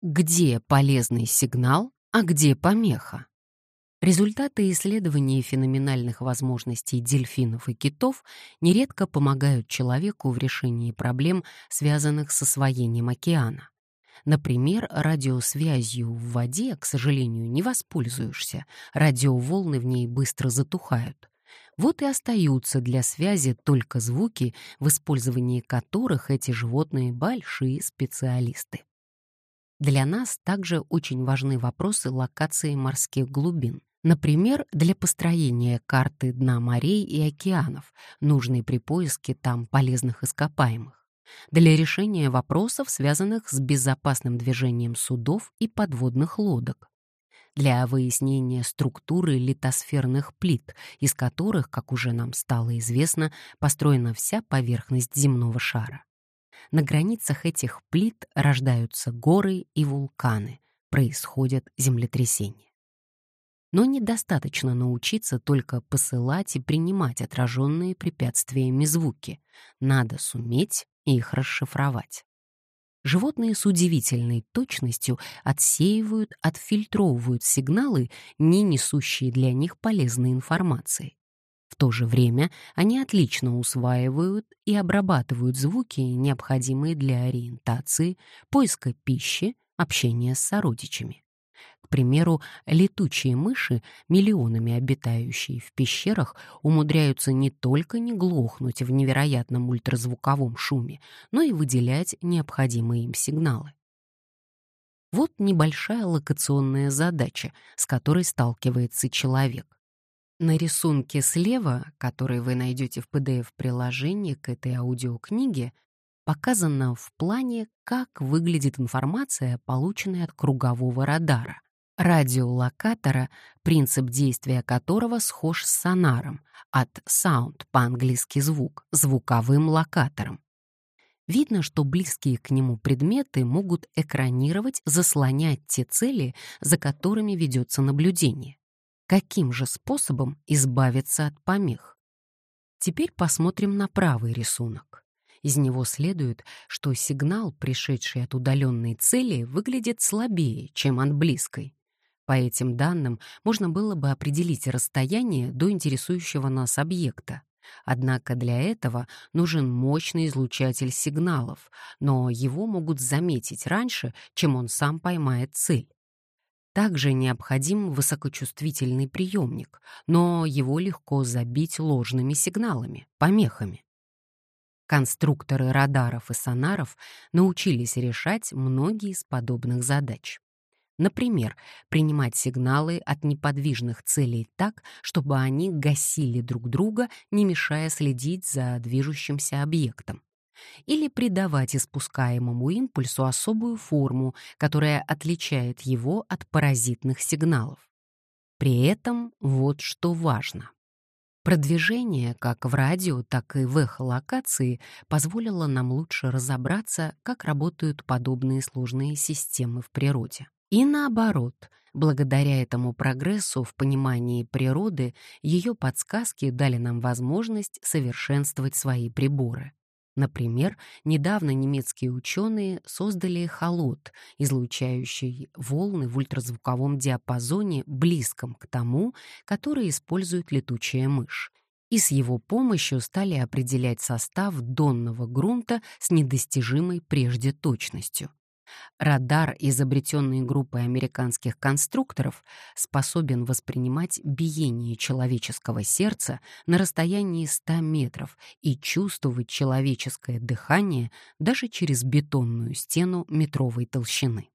Где полезный сигнал, а где помеха? Результаты исследований феноменальных возможностей дельфинов и китов нередко помогают человеку в решении проблем, связанных с освоением океана. Например, радиосвязью в воде, к сожалению, не воспользуешься, радиоволны в ней быстро затухают. Вот и остаются для связи только звуки, в использовании которых эти животные большие специалисты. Для нас также очень важны вопросы локации морских глубин. Например, для построения карты дна морей и океанов, нужной при поиске там полезных ископаемых. Для решения вопросов, связанных с безопасным движением судов и подводных лодок. Для выяснения структуры литосферных плит, из которых, как уже нам стало известно, построена вся поверхность земного шара. На границах этих плит рождаются горы и вулканы, происходят землетрясения. Но недостаточно научиться только посылать и принимать отраженные препятствиями звуки. Надо суметь их расшифровать. Животные с удивительной точностью отсеивают, отфильтровывают сигналы, не несущие для них полезной информации. То же время они отлично усваивают и обрабатывают звуки, необходимые для ориентации, поиска пищи, общения с сородичами. К примеру, летучие мыши, миллионами обитающие в пещерах, умудряются не только не глохнуть в невероятном ультразвуковом шуме, но и выделять необходимые им сигналы. Вот небольшая локационная задача, с которой сталкивается человек. На рисунке слева, который вы найдете в PDF-приложении к этой аудиокниге, показано в плане, как выглядит информация, полученная от кругового радара. Радиолокатора, принцип действия которого схож с сонаром, от sound по-английски звук, звуковым локатором. Видно, что близкие к нему предметы могут экранировать, заслонять те цели, за которыми ведется наблюдение. Каким же способом избавиться от помех? Теперь посмотрим на правый рисунок. Из него следует, что сигнал, пришедший от удаленной цели, выглядит слабее, чем от близкой. По этим данным можно было бы определить расстояние до интересующего нас объекта. Однако для этого нужен мощный излучатель сигналов, но его могут заметить раньше, чем он сам поймает цель. Также необходим высокочувствительный приемник, но его легко забить ложными сигналами, помехами. Конструкторы радаров и сонаров научились решать многие из подобных задач. Например, принимать сигналы от неподвижных целей так, чтобы они гасили друг друга, не мешая следить за движущимся объектом или придавать испускаемому импульсу особую форму, которая отличает его от паразитных сигналов. При этом вот что важно. Продвижение как в радио, так и в эхолокации позволило нам лучше разобраться, как работают подобные сложные системы в природе. И наоборот, благодаря этому прогрессу в понимании природы, ее подсказки дали нам возможность совершенствовать свои приборы. Например, недавно немецкие ученые создали холод, излучающий волны в ультразвуковом диапазоне, близком к тому, который использует летучая мышь. И с его помощью стали определять состав донного грунта с недостижимой прежде точностью. Радар, изобретенный группой американских конструкторов, способен воспринимать биение человеческого сердца на расстоянии 100 метров и чувствовать человеческое дыхание даже через бетонную стену метровой толщины.